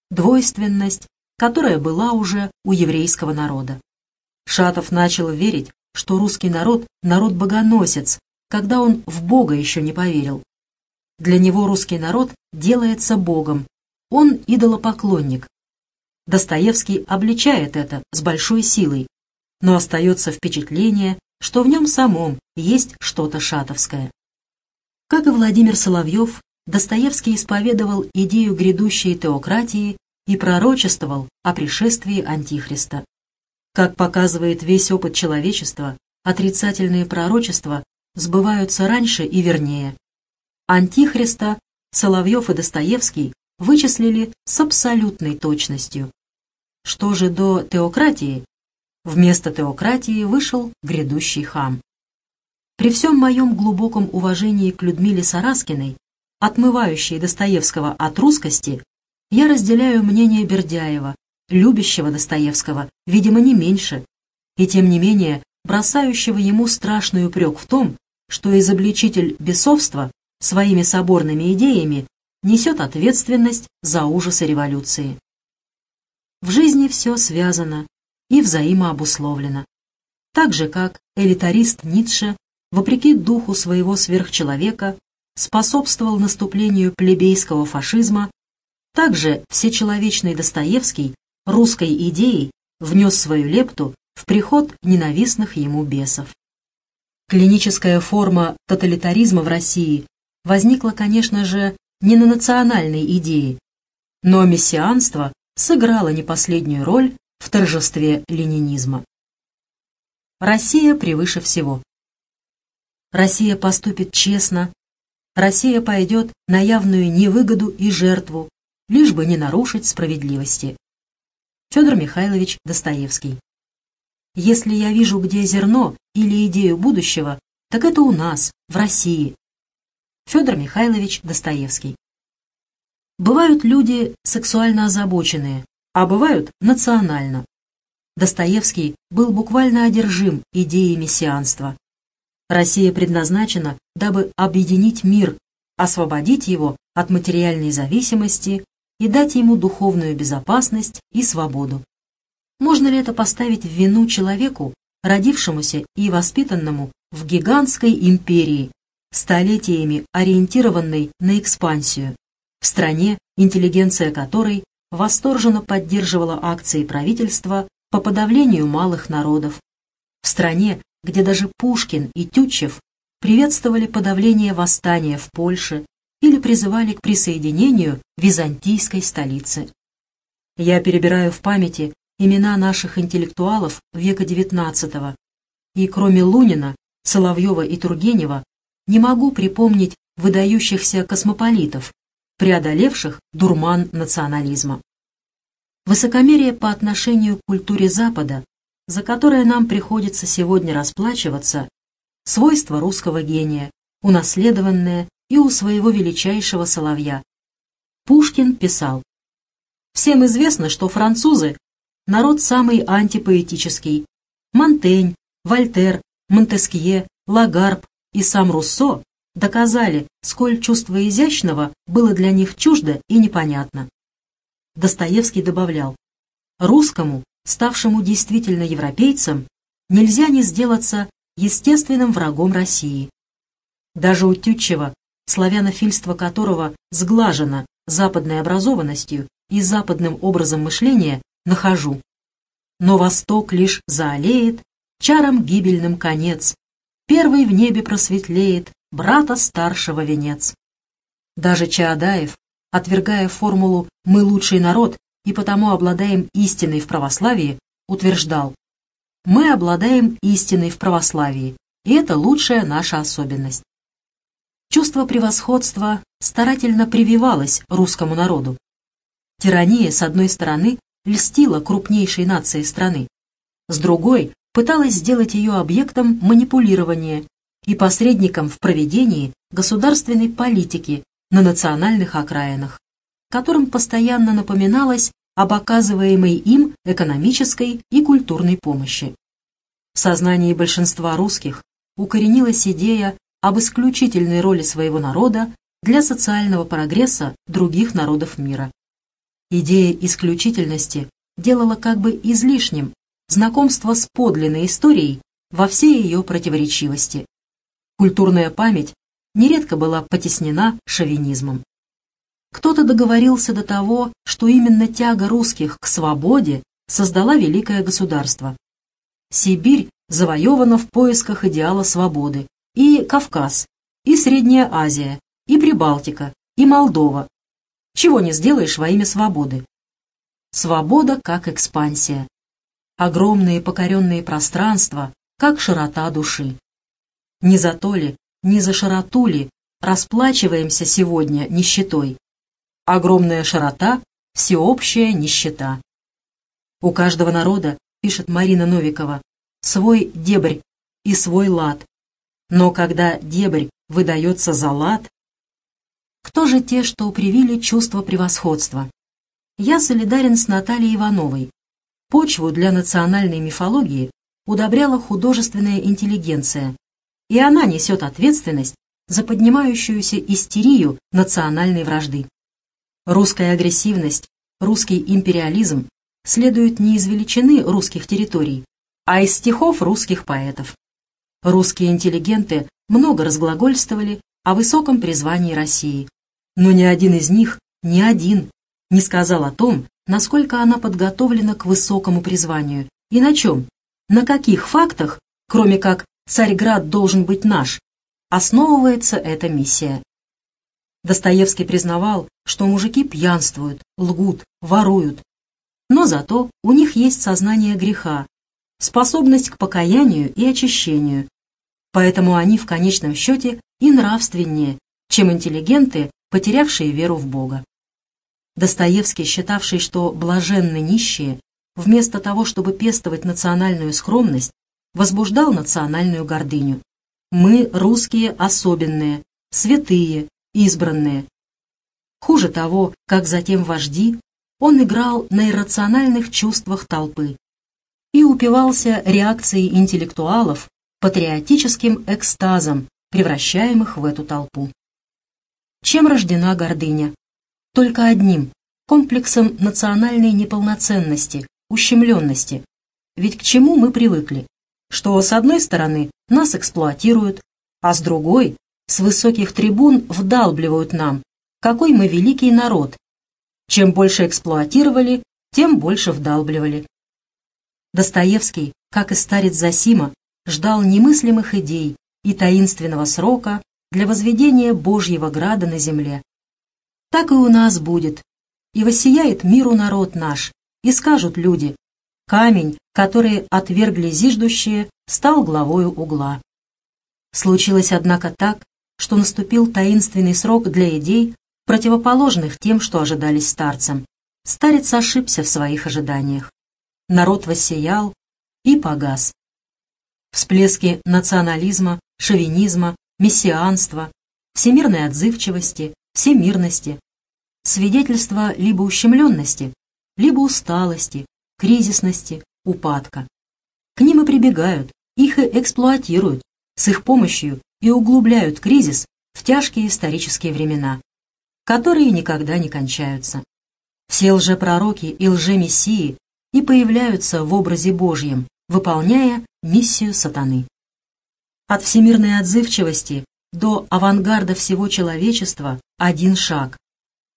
двойственность, которая была уже у еврейского народа. Шатов начал верить, что русский народ – народ-богоносец, когда он в Бога еще не поверил. Для него русский народ делается Богом, он идолопоклонник. Достоевский обличает это с большой силой, но остается впечатление, что в нем самом есть что-то шатовское. Как и Владимир Соловьев, Достоевский исповедовал идею грядущей теократии и пророчествовал о пришествии Антихриста. Как показывает весь опыт человечества, отрицательные пророчества сбываются раньше и вернее. Антихриста Соловьев и Достоевский вычислили с абсолютной точностью. Что же до теократии? Вместо теократии вышел грядущий хам. При всем моем глубоком уважении к Людмиле Сараскиной, отмывающей Достоевского от русскости, я разделяю мнение Бердяева, любящего Достоевского, видимо, не меньше, и тем не менее бросающего ему страшный упрек в том, что изобличитель бесовства своими соборными идеями несет ответственность за ужасы революции. В жизни все связано и взаимообусловлено. Так же, как элитарист Ницше, вопреки духу своего сверхчеловека, способствовал наступлению плебейского фашизма, также всечеловечный Достоевский русской идеей внес свою лепту в приход ненавистных ему бесов. Клиническая форма тоталитаризма в России возникла, конечно же, не на национальной идее, но мессианство сыграло не последнюю роль в торжестве ленинизма. Россия превыше всего. Россия поступит честно, Россия пойдет на явную невыгоду и жертву, лишь бы не нарушить справедливости. Федор Михайлович Достоевский если я вижу где зерно или идею будущего, так это у нас, в России. Федор Михайлович Достоевский. Бывают люди сексуально озабоченные, а бывают национально. Достоевский был буквально одержим идеей мессианства. Россия предназначена, дабы объединить мир, освободить его от материальной зависимости и дать ему духовную безопасность и свободу. Можно ли это поставить в вину человеку, родившемуся и воспитанному в гигантской империи, столетиями ориентированной на экспансию, в стране, интеллигенция которой восторженно поддерживала акции правительства по подавлению малых народов, в стране, где даже Пушкин и Тютчев приветствовали подавление восстания в Польше или призывали к присоединению византийской столицы. Я перебираю в памяти имена наших интеллектуалов века XIX, и кроме Лунина, Соловьева и Тургенева не могу припомнить выдающихся космополитов, преодолевших дурман национализма. Высокомерие по отношению к культуре Запада, за которое нам приходится сегодня расплачиваться, свойство русского гения, унаследованное и у своего величайшего Соловья. Пушкин писал, «Всем известно, что французы народ самый антипоэтический. Монтень, Вольтер, Монтескье, Лагарб и сам Руссо доказали, сколь чувство изящного было для них чуждо и непонятно. Достоевский добавлял, «Русскому, ставшему действительно европейцем, нельзя не сделаться естественным врагом России. Даже у Тютчева, славянофильство которого сглажено западной образованностью и западным образом мышления, нахожу. Но восток лишь заолеет, чаром гибельным конец. Первый в небе просветлеет, брата старшего венец. Даже Чаадаев, отвергая формулу «мы лучший народ» и потому обладаем истиной в православии, утверждал «мы обладаем истиной в православии, и это лучшая наша особенность». Чувство превосходства старательно прививалось русскому народу. Тирания, с одной стороны, льстила крупнейшей нации страны. С другой, пыталась сделать ее объектом манипулирования и посредником в проведении государственной политики на национальных окраинах, которым постоянно напоминалось об оказываемой им экономической и культурной помощи. В сознании большинства русских укоренилась идея об исключительной роли своего народа для социального прогресса других народов мира. Идея исключительности делала как бы излишним знакомство с подлинной историей во всей ее противоречивости. Культурная память нередко была потеснена шовинизмом. Кто-то договорился до того, что именно тяга русских к свободе создала великое государство. Сибирь завоевана в поисках идеала свободы, и Кавказ, и Средняя Азия, и Прибалтика, и Молдова, чего не сделаешь во имя свободы. Свобода как экспансия. Огромные покоренные пространства, как широта души. Не за то ли, не за широту ли расплачиваемся сегодня нищетой. Огромная широта — всеобщая нищета. У каждого народа, пишет Марина Новикова, свой дебрь и свой лад. Но когда дебрь выдается за лад, кто же те, что привили чувство превосходства? Я солидарен с Натальей Ивановой. Почву для национальной мифологии удобряла художественная интеллигенция, и она несет ответственность за поднимающуюся истерию национальной вражды. Русская агрессивность, русский империализм следуют не из величины русских территорий, а из стихов русских поэтов. Русские интеллигенты много разглагольствовали о высоком призвании России, но ни один из них, ни один, не сказал о том, насколько она подготовлена к высокому призванию и на чем, на каких фактах, кроме как «Царьград должен быть наш», основывается эта миссия. Достоевский признавал, что мужики пьянствуют, лгут, воруют, но зато у них есть сознание греха, способность к покаянию и очищению, поэтому они в конечном счете и нравственнее, чем интеллигенты, потерявшие веру в Бога. Достоевский, считавший, что блаженны нищие, вместо того, чтобы пестовать национальную скромность, возбуждал национальную гордыню. Мы, русские, особенные, святые, избранные. Хуже того, как затем вожди, он играл на иррациональных чувствах толпы и упивался реакцией интеллектуалов, патриотическим экстазом, превращаемых в эту толпу. Чем рождена гордыня? Только одним – комплексом национальной неполноценности, ущемленности. Ведь к чему мы привыкли? Что с одной стороны нас эксплуатируют, а с другой с высоких трибун вдалбливают нам, какой мы великий народ. Чем больше эксплуатировали, тем больше вдалбливали. Достоевский, как и старец Засима, ждал немыслимых идей и таинственного срока для возведения Божьего града на земле так и у нас будет. И воссияет миру народ наш, и скажут люди, камень, который отвергли зиждущие, стал главою угла. Случилось, однако, так, что наступил таинственный срок для идей, противоположных тем, что ожидались старцам. Старец ошибся в своих ожиданиях. Народ воссиял и погас. Всплески национализма, шовинизма, мессианства, всемирной отзывчивости, всемирности, свидетельство либо ущемленности, либо усталости, кризисности, упадка. К ним и прибегают, их и эксплуатируют, с их помощью и углубляют кризис в тяжкие исторические времена, которые никогда не кончаются. Все лжепророки и лжемессии и появляются в образе Божьем, выполняя миссию сатаны. От всемирной отзывчивости до авангарда всего человечества один шаг.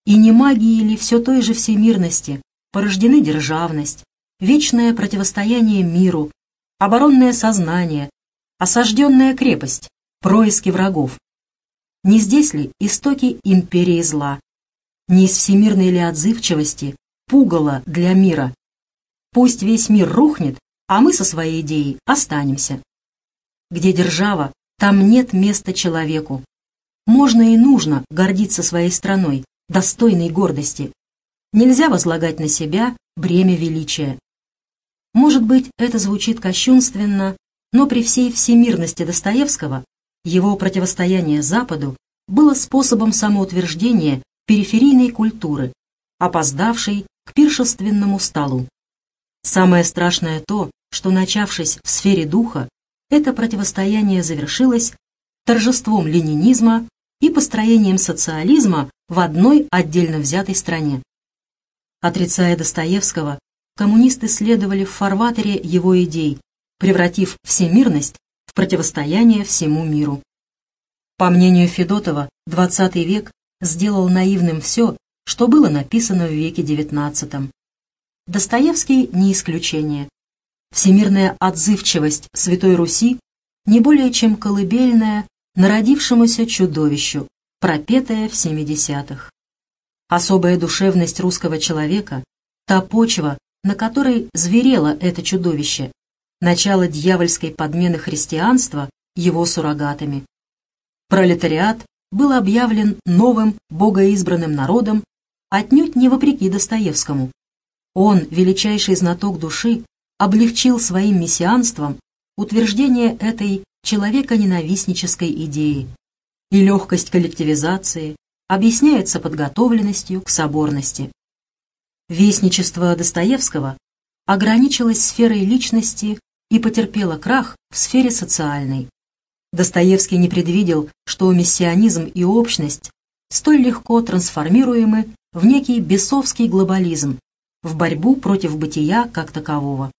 И не магией ли все той же всемирности порождены державность, вечное противостояние миру, оборонное сознание, осажденная крепость, происки врагов? Не здесь ли истоки империи зла? Не из всемирной ли отзывчивости пугало для мира? Пусть весь мир рухнет, а мы со своей идеей останемся. Где держава, там нет места человеку. Можно и нужно гордиться своей страной, достойной гордости. Нельзя возлагать на себя бремя величия. Может быть, это звучит кощунственно, но при всей всемирности Достоевского его противостояние Западу было способом самоутверждения периферийной культуры, опоздавшей к пиршественному столу. Самое страшное то, что, начавшись в сфере духа, это противостояние завершилось торжеством ленинизма и построением социализма в одной отдельно взятой стране. Отрицая Достоевского, коммунисты следовали в фарватере его идей, превратив всемирность в противостояние всему миру. По мнению Федотова, XX век сделал наивным все, что было написано в веке XIX. Достоевский не исключение. Всемирная отзывчивость Святой Руси не более чем колыбельная народившемуся чудовищу, пропетая в 70-х. Особая душевность русского человека, та почва, на которой зверело это чудовище, начало дьявольской подмены христианства его суррогатами. Пролетариат был объявлен новым богоизбранным народом отнюдь не вопреки Достоевскому. Он, величайший знаток души, облегчил своим мессианством утверждение этой человеконенавистнической идеи, и легкость коллективизации объясняется подготовленностью к соборности. Вестничество Достоевского ограничилось сферой личности и потерпело крах в сфере социальной. Достоевский не предвидел, что миссионизм и общность столь легко трансформируемы в некий бесовский глобализм, в борьбу против бытия как такового.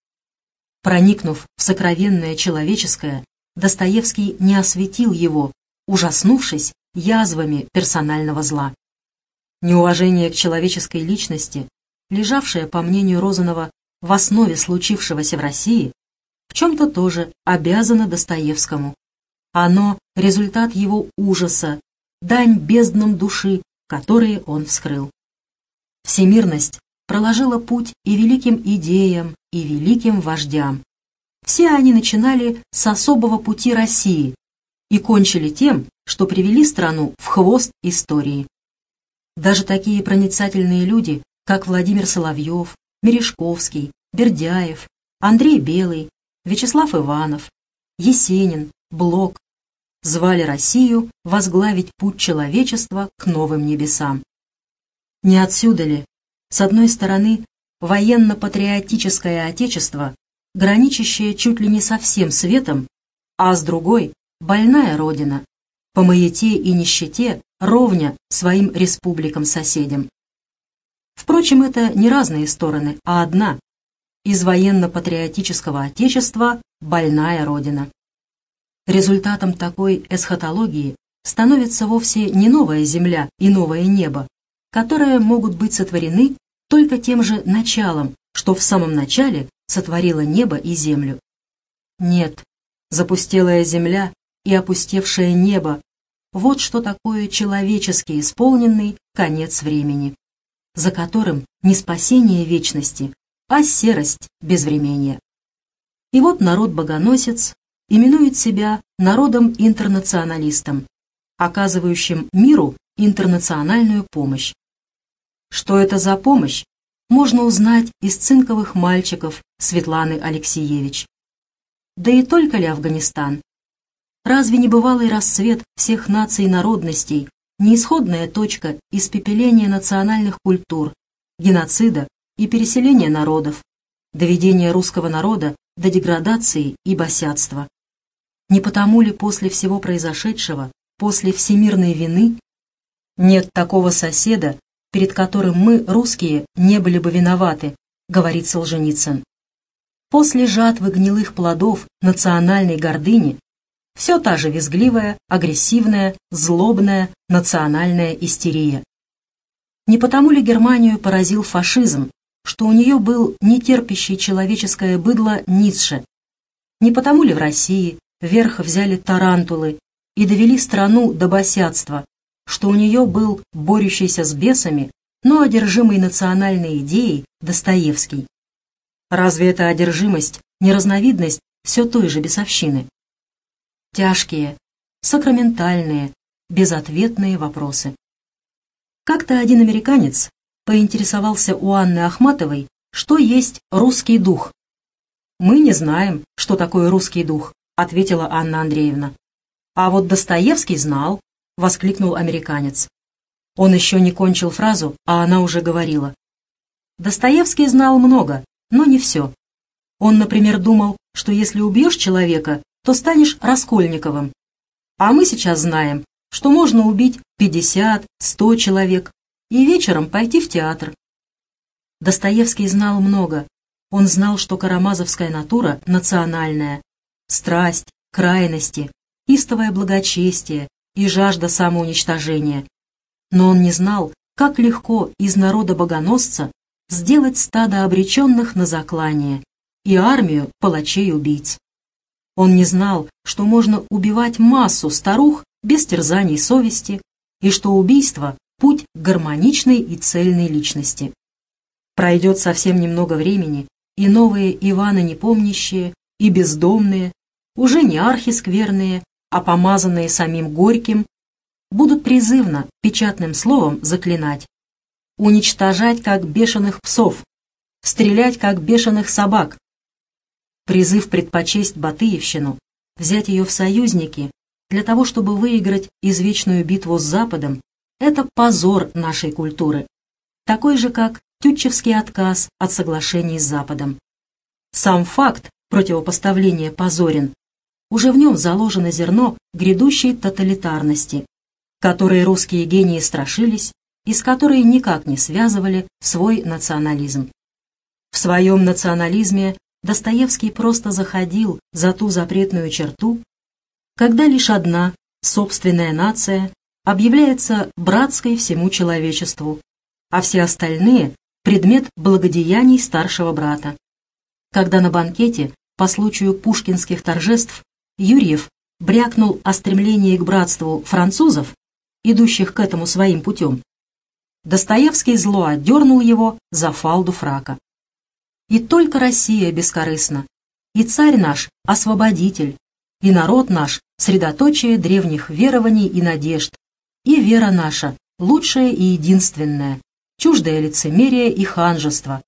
Проникнув в сокровенное человеческое, Достоевский не осветил его, ужаснувшись язвами персонального зла. Неуважение к человеческой личности, лежавшее, по мнению Розанова, в основе случившегося в России, в чем-то тоже обязано Достоевскому. Оно – результат его ужаса, дань безднам души, которые он вскрыл. Всемирность проложила путь и великим идеям, и великим вождям. Все они начинали с особого пути России и кончили тем, что привели страну в хвост истории. Даже такие проницательные люди, как Владимир Соловьев, Мережковский, Бердяев, Андрей Белый, Вячеслав Иванов, Есенин, Блок, звали Россию возглавить путь человечества к новым небесам. Не отсюда ли, с одной стороны, военно-патриотическое отечество, граничащее чуть ли не со всем светом, а с другой — больная родина, по маяте и нищете ровня своим республикам-соседям. Впрочем, это не разные стороны, а одна. Из военно-патриотического отечества больная родина. Результатом такой эсхатологии становится вовсе не новая земля и новое небо, которые могут быть сотворены только тем же началом, что в самом начале сотворило небо и землю. Нет, запустелая земля и опустевшее небо — вот что такое человечески исполненный конец времени, за которым не спасение вечности, а серость безвремения. И вот народ-богоносец именует себя народом-интернационалистом, оказывающим миру интернациональную помощь. Что это за помощь, можно узнать из цинковых мальчиков Светланы Алексеевич. Да и только ли Афганистан? Разве не бывалый расцвет всех наций и народностей, неисходная точка испепеления национальных культур, геноцида и переселения народов, доведения русского народа до деградации и босятства? Не потому ли после всего произошедшего, после всемирной вины, нет такого соседа, перед которым мы, русские, не были бы виноваты, говорит Солженицын. После жатвы гнилых плодов национальной гордыни все та же визгливая, агрессивная, злобная национальная истерия. Не потому ли Германию поразил фашизм, что у нее был нетерпящий человеческое быдло Ницше? Не потому ли в России верх взяли тарантулы и довели страну до босятства, что у нее был борющийся с бесами, но одержимый национальной идеей Достоевский. Разве эта одержимость не разновидность все той же бесовщины? Тяжкие, сакраментальные, безответные вопросы. Как-то один американец поинтересовался у Анны Ахматовой, что есть русский дух. «Мы не знаем, что такое русский дух», — ответила Анна Андреевна. «А вот Достоевский знал», — воскликнул американец. Он еще не кончил фразу, а она уже говорила. Достоевский знал много, но не все. Он, например, думал, что если убьешь человека, то станешь Раскольниковым. А мы сейчас знаем, что можно убить 50, 100 человек и вечером пойти в театр. Достоевский знал много. Он знал, что карамазовская натура национальная. Страсть, крайности, истовое благочестие, и жажда самоуничтожения. Но он не знал, как легко из народа богоносца сделать стадо обреченных на заклание и армию палачей-убийц. Он не знал, что можно убивать массу старух без терзаний совести, и что убийство – путь к гармоничной и цельной личности. Пройдет совсем немного времени, и новые Иваны непомнящие и бездомные, уже не архискверные, а помазанные самим Горьким, будут призывно печатным словом заклинать. Уничтожать, как бешеных псов, стрелять, как бешеных собак. Призыв предпочесть Батыевщину, взять ее в союзники, для того, чтобы выиграть извечную битву с Западом, это позор нашей культуры, такой же, как Тютчевский отказ от соглашений с Западом. Сам факт противопоставления позорен, уже в нем заложено зерно грядущей тоталитарности, которой русские гении страшились и с которой никак не связывали свой национализм. В своем национализме Достоевский просто заходил за ту запретную черту, когда лишь одна, собственная нация, объявляется братской всему человечеству, а все остальные – предмет благодеяний старшего брата. Когда на банкете по случаю пушкинских торжеств Юрьев брякнул о стремлении к братству французов, идущих к этому своим путем, Достоевский зло отдернул его за фалду фрака. И только Россия бескорыстна, и царь наш — освободитель, и народ наш — средоточие древних верований и надежд, и вера наша — лучшая и единственная, чуждое лицемерие и ханжество,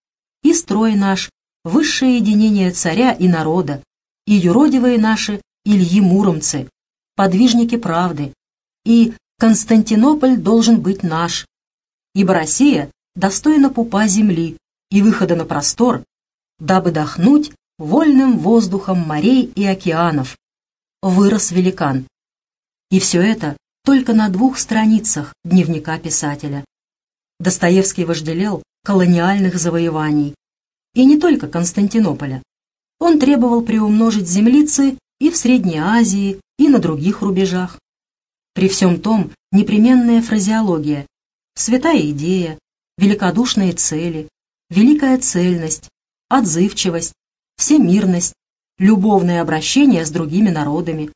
и строй наш — высшее единение царя и народа, и юродивые наши Ильи Муромцы, подвижники правды, и Константинополь должен быть наш, ибо Россия достойна пупа земли и выхода на простор, дабы дохнуть вольным воздухом морей и океанов. Вырос великан. И все это только на двух страницах дневника писателя. Достоевский вожделел колониальных завоеваний. И не только Константинополя. Он требовал приумножить землицы и в Средней Азии, и на других рубежах. При всем том, непременная фразеология святая идея, великодушные цели, великая цельность, отзывчивость, всемирность, любовное обращение с другими народами.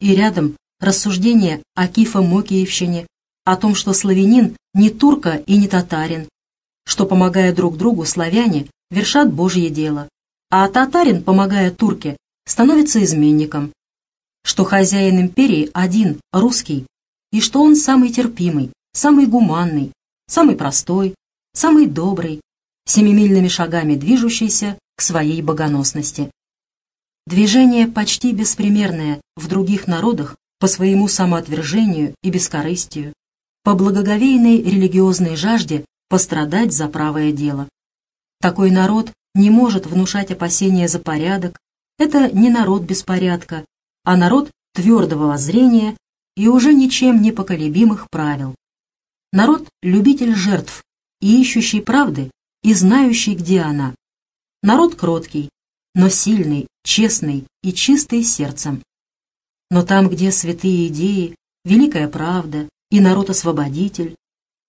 И рядом рассуждение о Кифо-Мокиевщине, о том, что славянин не турка и не татарин, что, помогая друг другу, славяне вершат Божье дело, а татарин, помогая турке, становится изменником, что хозяин империи один, русский, и что он самый терпимый, самый гуманный, самый простой, самый добрый, семимильными шагами движущийся к своей богоносности. Движение почти беспримерное в других народах по своему самоотвержению и бескорыстию, по благоговейной религиозной жажде пострадать за правое дело. Такой народ не может внушать опасения за порядок, это не народ беспорядка, а народ твердого воззрения и уже ничем не поколебимых правил. Народ — любитель жертв и ищущий правды, и знающий, где она. Народ кроткий, но сильный, честный и чистый сердцем. Но там, где святые идеи, великая правда и народ-освободитель,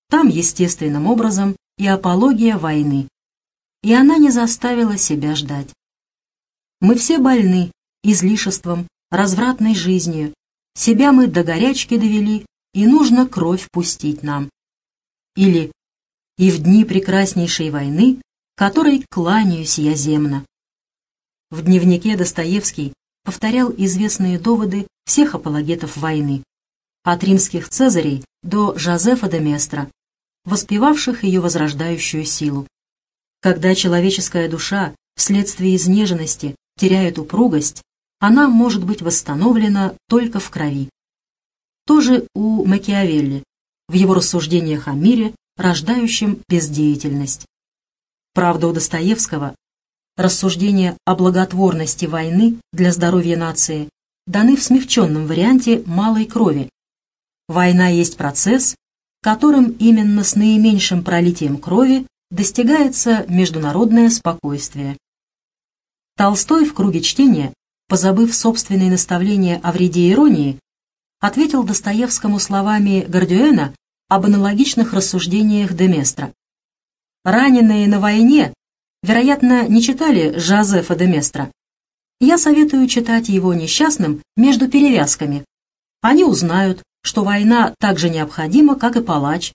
там естественным образом и апология войны. И она не заставила себя ждать. Мы все больны излишеством, развратной жизнью. Себя мы до горячки довели, и нужно кровь пустить нам или «И в дни прекраснейшей войны, которой кланяюсь я земно». В дневнике Достоевский повторял известные доводы всех апологетов войны, от римских цезарей до Жозефа де Местра, воспевавших ее возрождающую силу. Когда человеческая душа вследствие изнеженности теряет упругость, она может быть восстановлена только в крови. Тоже у Макиавелли в его рассуждениях о мире, рождающем бездеятельность. Правда, у Достоевского рассуждения о благотворности войны для здоровья нации даны в смягченном варианте малой крови. Война есть процесс, которым именно с наименьшим пролитием крови достигается международное спокойствие. Толстой в круге чтения, позабыв собственные наставления о вреде иронии, ответил Достоевскому словами Гордюэна об аналогичных рассуждениях Деместра. Раненые на войне, вероятно, не читали Жозефа Деместра. Я советую читать его несчастным между перевязками. Они узнают, что война так же необходима, как и палач,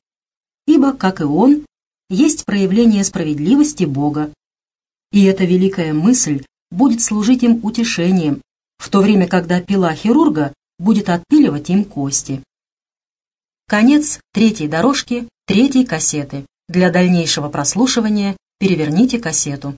ибо, как и он, есть проявление справедливости Бога. И эта великая мысль будет служить им утешением, в то время, когда пила хирурга будет отпиливать им кости. Конец третьей дорожки третьей кассеты. Для дальнейшего прослушивания переверните кассету.